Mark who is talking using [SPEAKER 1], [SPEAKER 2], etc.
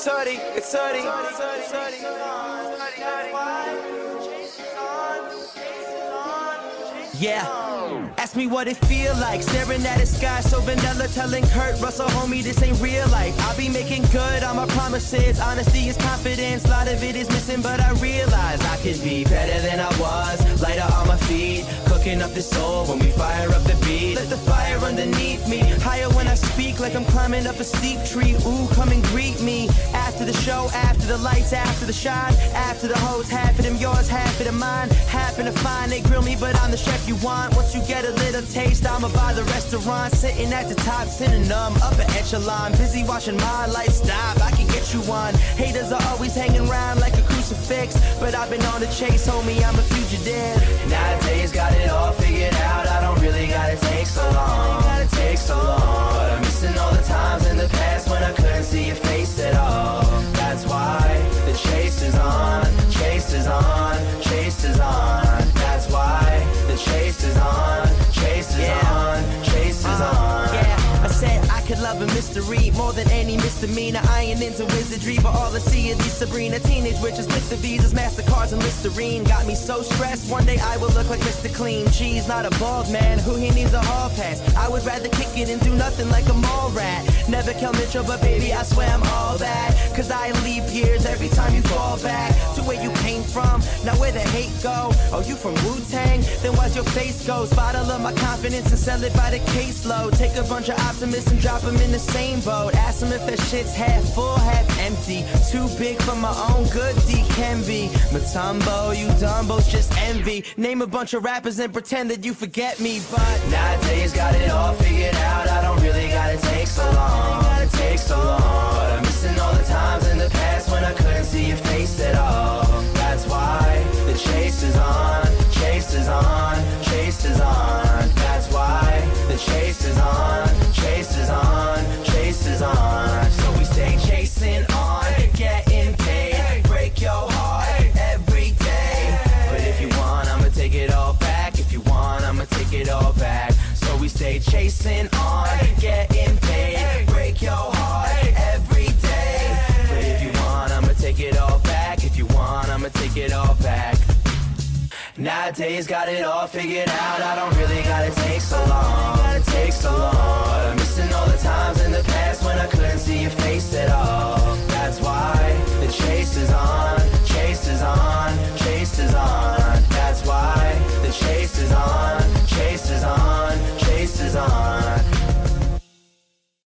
[SPEAKER 1] It's Suddy, it's Suddy.
[SPEAKER 2] Yeah. Ask me what it feel like, staring at the sky so vanilla, telling Kurt Russell, homie, this ain't real life. I'll be making good on my promises. Honesty is confidence, a lot of it is missing, but I realize I could be better than I was. Lighter on my feet, cooking up the soul when we fire up the beat. Let the fire underneath me, higher when I speak, like I'm climbing up a steep tree. Ooh, come and greet me. The show, after the lights, after the shine, after the hoes, half of them yours, half of them mine. Happen to find they grill me, but I'm the chef you want. Once you get a little taste, I'ma buy the restaurant, sitting at the top, synonym, upper echelon. Busy watching my life stop, I can get you one. Haters are always hanging around like a crucifix, but I've been on the chase, homie, I'm a fugitive. Love a mystery more than any misdemeanor. I ain't into wizardry, but all I see is these Sabrina teenage witches with the visas, Mastercards, and Listerine. Got me so stressed. One day I will look like Mr. Clean. She's not a bald man who he needs a hall pass. I would rather kick it and do nothing like a mall rat. Never Kel Mitchell, but baby, I swear I'm all that. Cause I leap years every time you fall back to where you came from. Now where the hate go? Oh, you from Wu Tang? Then why's your face go? Bottle of my confidence and sell it by the caseload. Take a bunch of optimists and drop them in the same boat. Ask them if their shit's half full, half empty. Too big for my own good, D can be. Mutombo, you dumbos just envy. Name a bunch of rappers and pretend that you forget me, but
[SPEAKER 3] Nowadays, got it stay chasing on, getting paid, break your heart every day. But if you want, I'ma take it all back. If you want, I'ma take it all back. Nowadays, got it all figured out. I don't really gotta take so long. Gotta